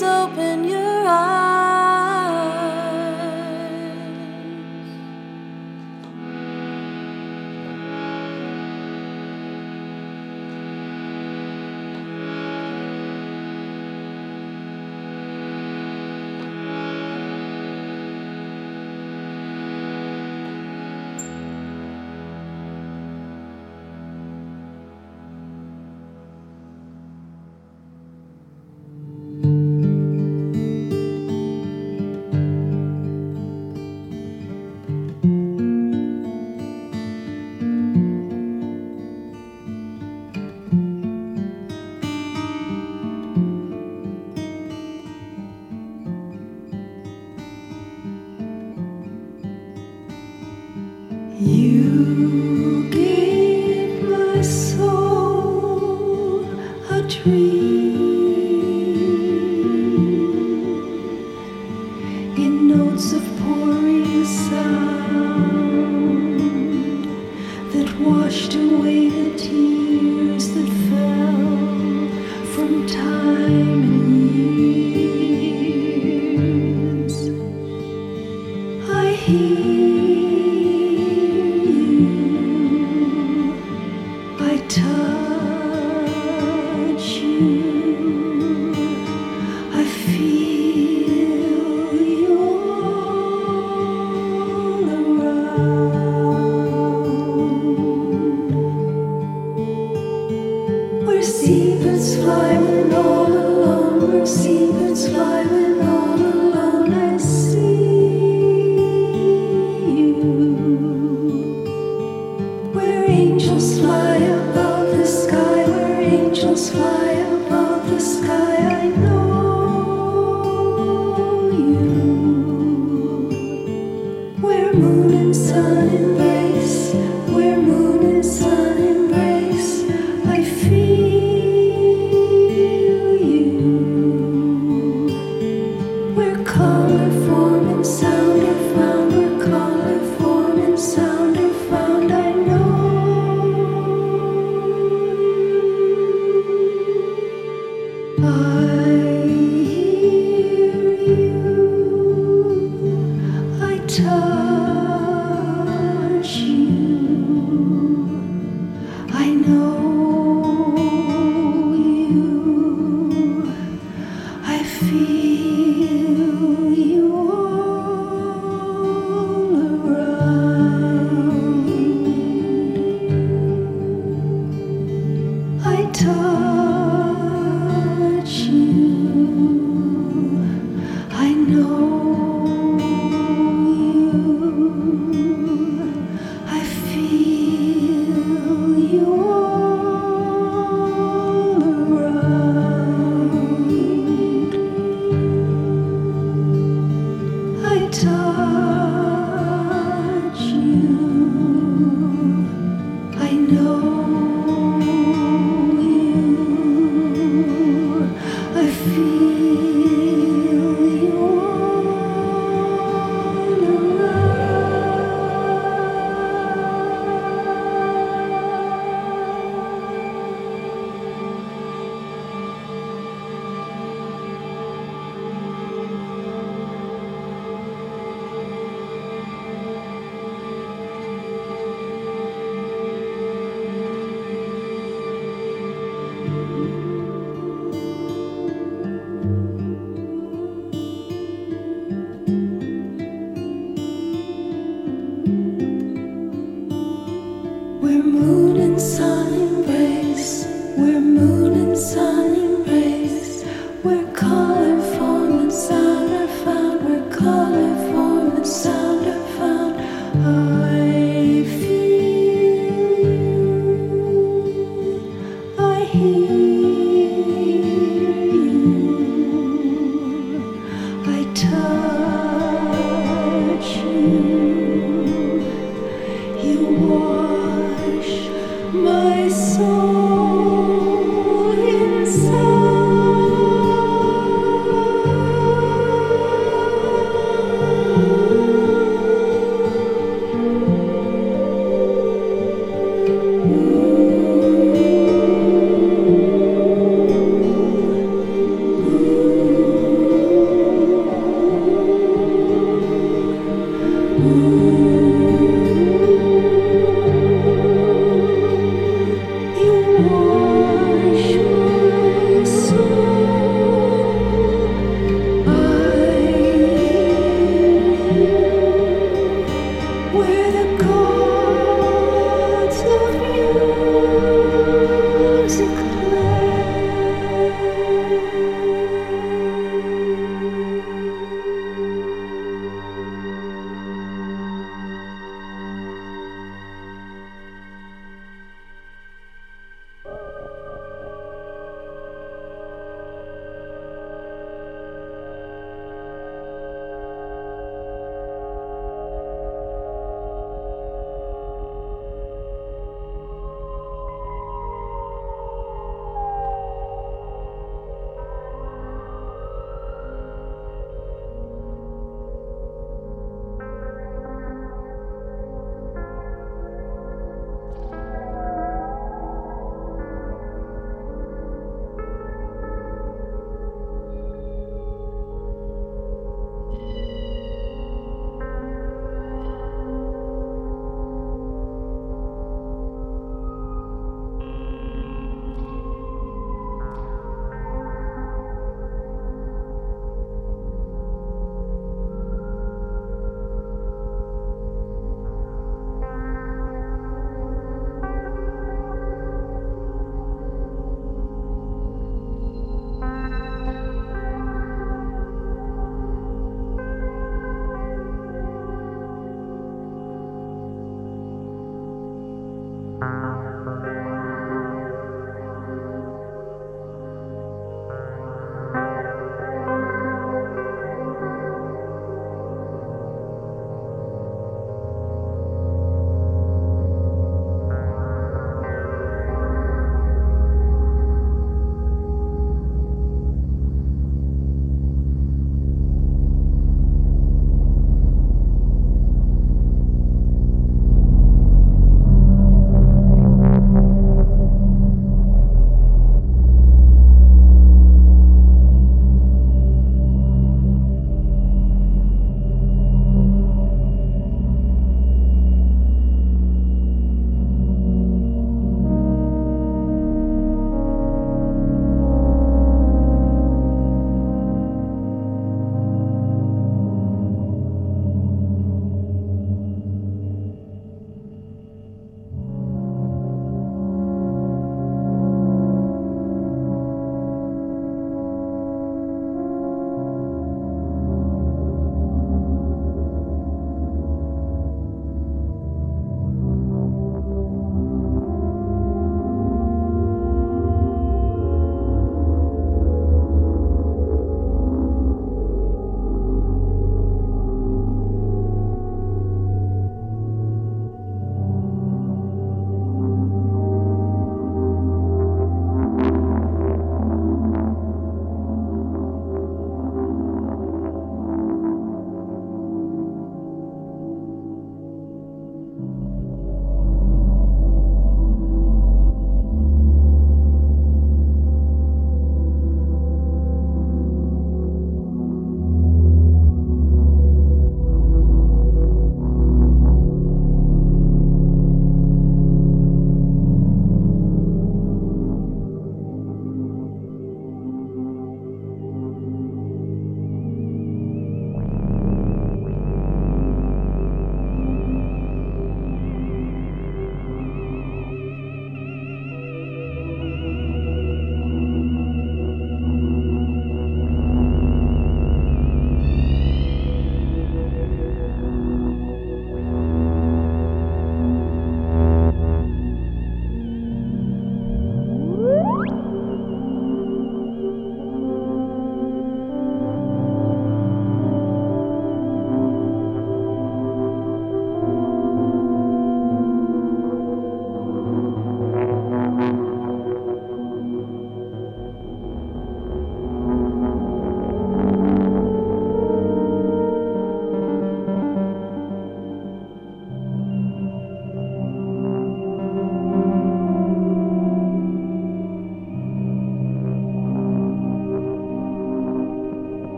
washed angels fly above the sky, where angels fly above the sky.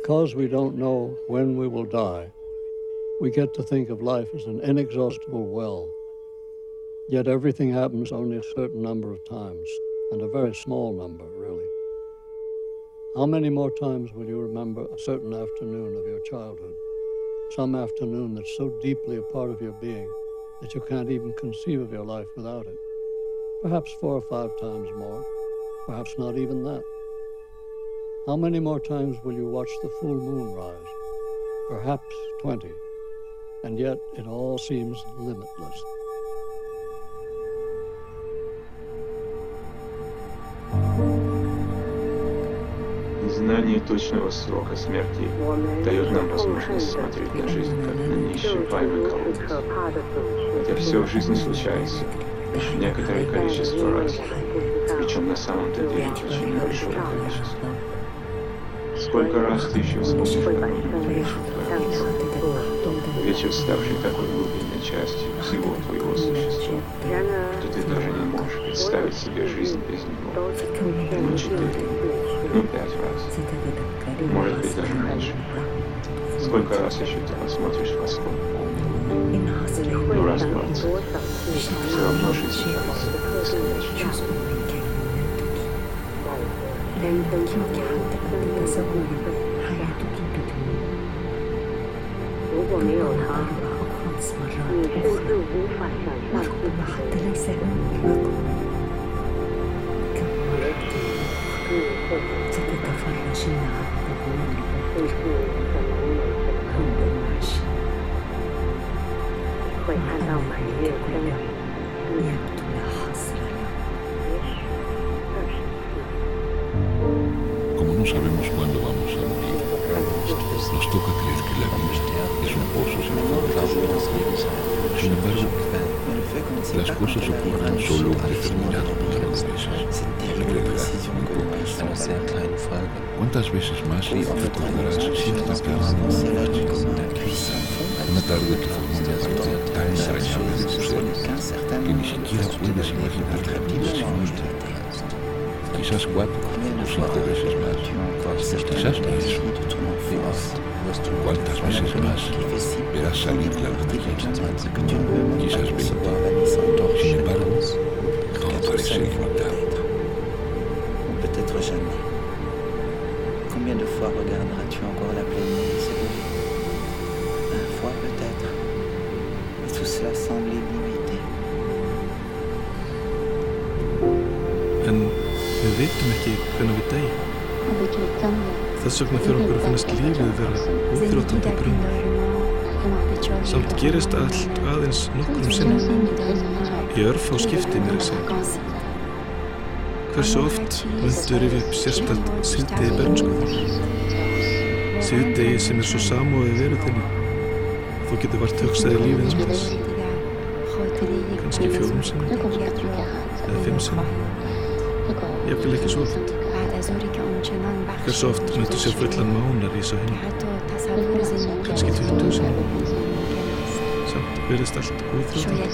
Because we don't know when we will die, we get to think of life as an inexhaustible well. Yet everything happens only a certain number of times, and a very small number, really. How many more times will you remember a certain afternoon of your childhood? Some afternoon that's so deeply a part of your being that you can't even conceive of your life without it. Perhaps four or five times more, perhaps not even that. How many more times will you watch the full moon rise? Perhaps 20. And yet it all seems limitless. Знание точного срока смерти дает нам возможность смотреть на жизнь как на неисчерпаемый колодец. Хотя все в жизни случается лишь некоторое количество раз, причем на самом-то деле очень небольшое количество. Сколько раз ты еще вспомнишь какую-нибудь вечер, ставший такой глубинной частью всего твоего существа, что ты даже не можешь представить себе жизнь без него. Ну, четыре, ну, пять раз. Может быть, даже меньше. Сколько раз еще ты посмотришь восход полный? Ну, раз двадцать. Все равно жизнь кажется бесконечной. ainda o que me garanta que eu tenho essa mulher. Ai, eu tô aqui pra ter uma. Eu vou me honrar. Eu vou me honrar. Eu vou me honrar. Eu vou me honrar. Eu vou me honrar. Eu vou me honrar. Eu vou me honrar. Eu vou me honrar. Eu vou me honrar. Eu vou me honrar. Eu vou me honrar. Eu vou me honrar. Eu vou me honrar. Eu vou me honrar. Eu vou me honrar. Eu vou me honrar. Sabemos cuándo vamos a morir, nos toca creer que la vida es un pozo sin fondo. Sin embargo, las cosas ocurren solo un determinado número de veces. ¿Cuántas veces más recordarás cierta Una tan de tu ser que ni siquiera puedes imaginar la. Quizás cuatro Umschlag. Quizás te has ¿Cuántas veces más verás salir la luz de Quizás 20. Sin embargo, Þess vegna fyrir okkur að finnast lífið vera útrótandi brunn. Samt gerist allt aðeins nokkrum sinnum. Í örf á skipti mér að segja. Hversu oft myndu rifja upp sérstætt síðdegi bernskuðar? Síðdegi sem er svo samóðið veruðinni. Þú getur vart hugsaði lífið um þess. Kanski fjórum sinnum. Eða fimm sinnum. Jafnvel ekki svo oft. Hversu oft myndu sjá fullan mánar í svo hinn. Kanski 20 sinnum. Samt verðist allt úþrótandi.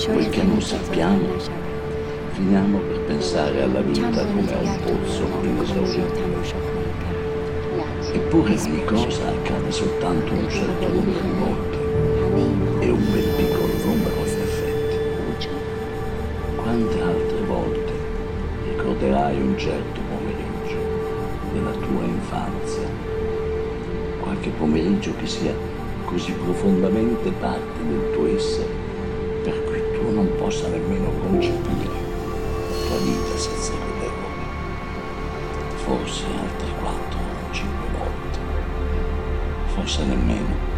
Poiché non sappiamo, finiamo per pensare alla vita come a un pozzo inesaurito. Eppure ogni cosa accade soltanto un certo numero di volte e un bel piccolo numero in certo pomeriggio della tua infanzia? Qualche pomeriggio che sia così profondamente parte del tuo essere per cui tu non possa nemmeno concepire la tua vita senza quell'epoca. Forse altre quattro o cinque volte, forse nemmeno.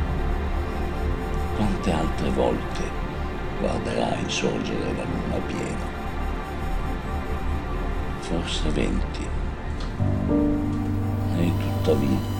Quante altre volte guarderai sorgere la luna piena? Forse venti. E tuttavia,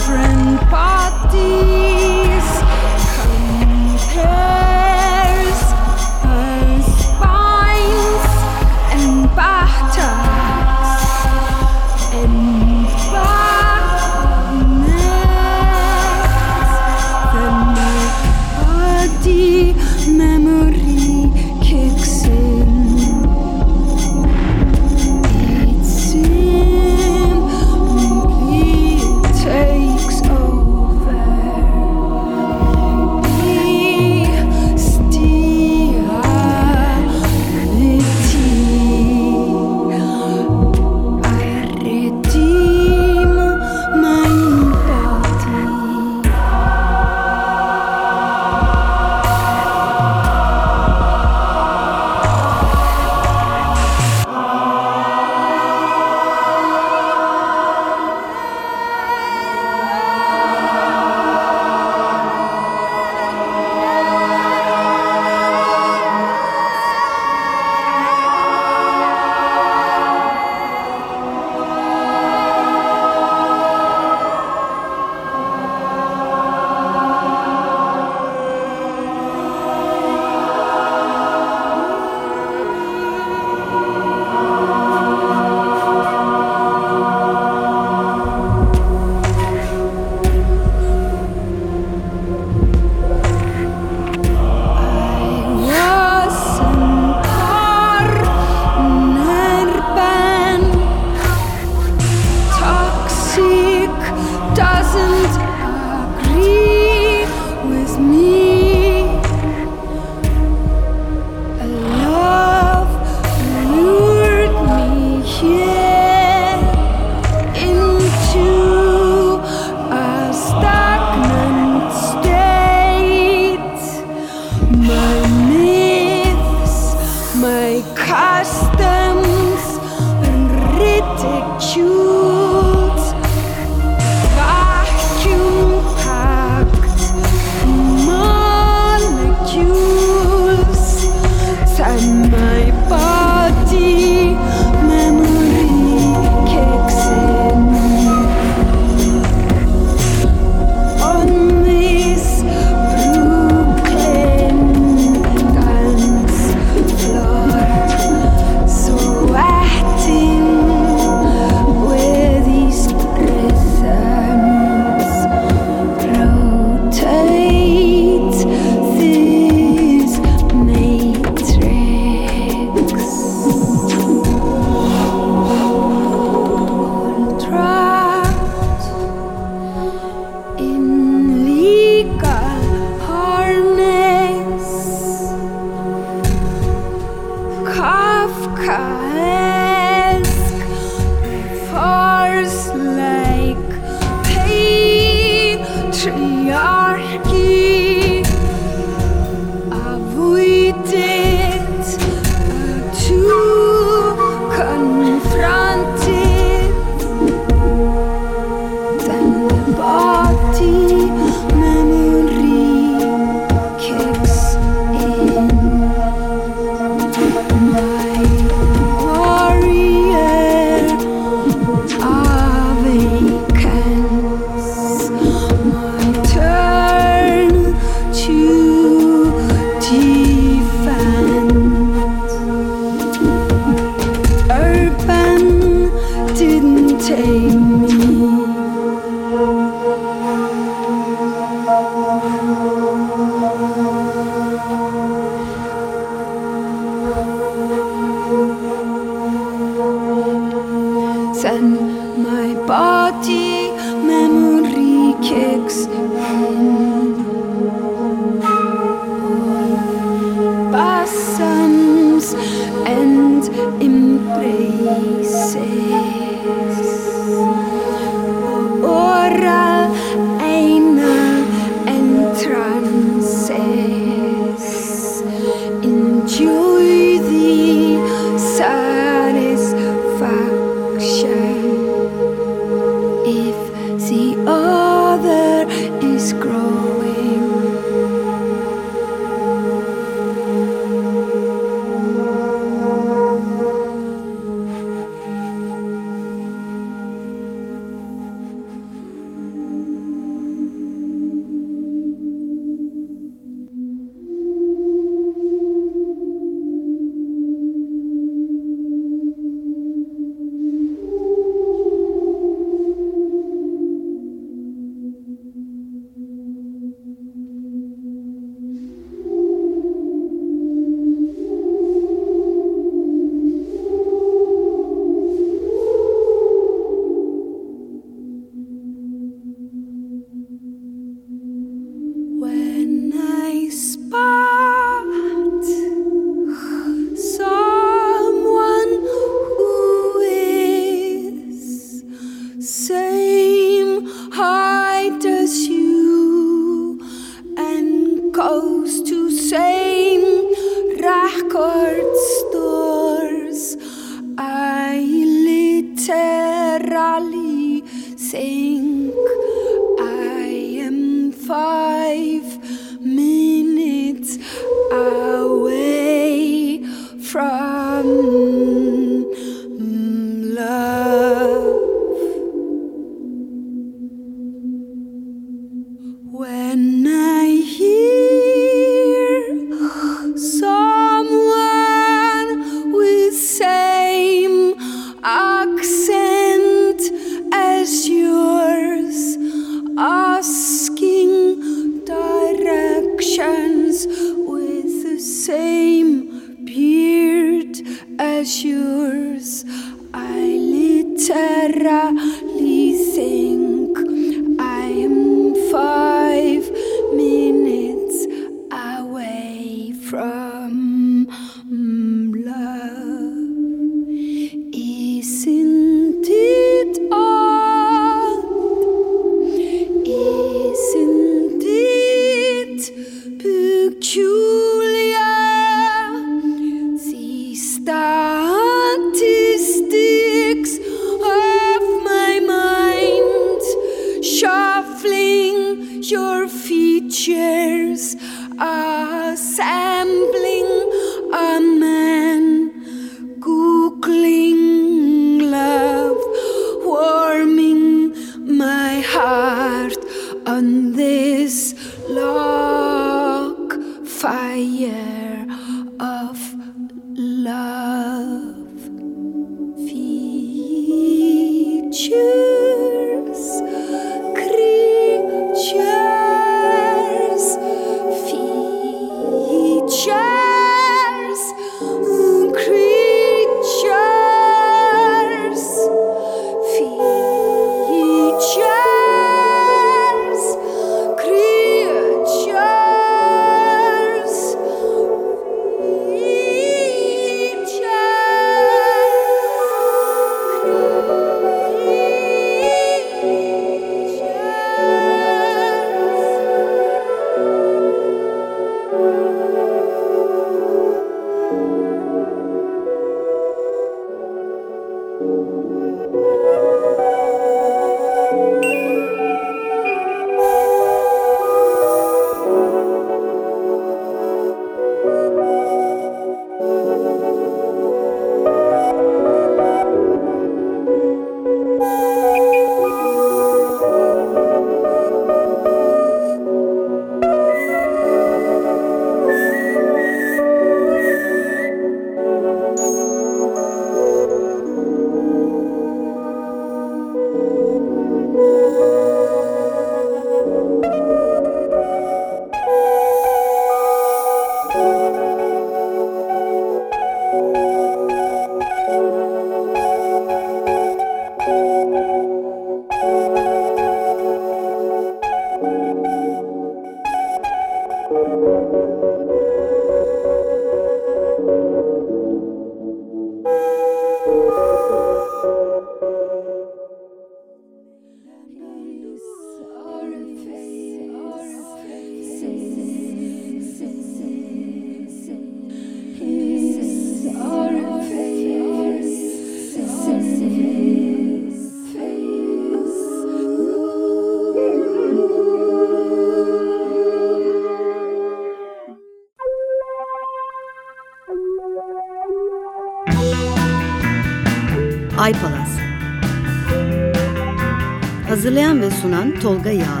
Tolga Yağlı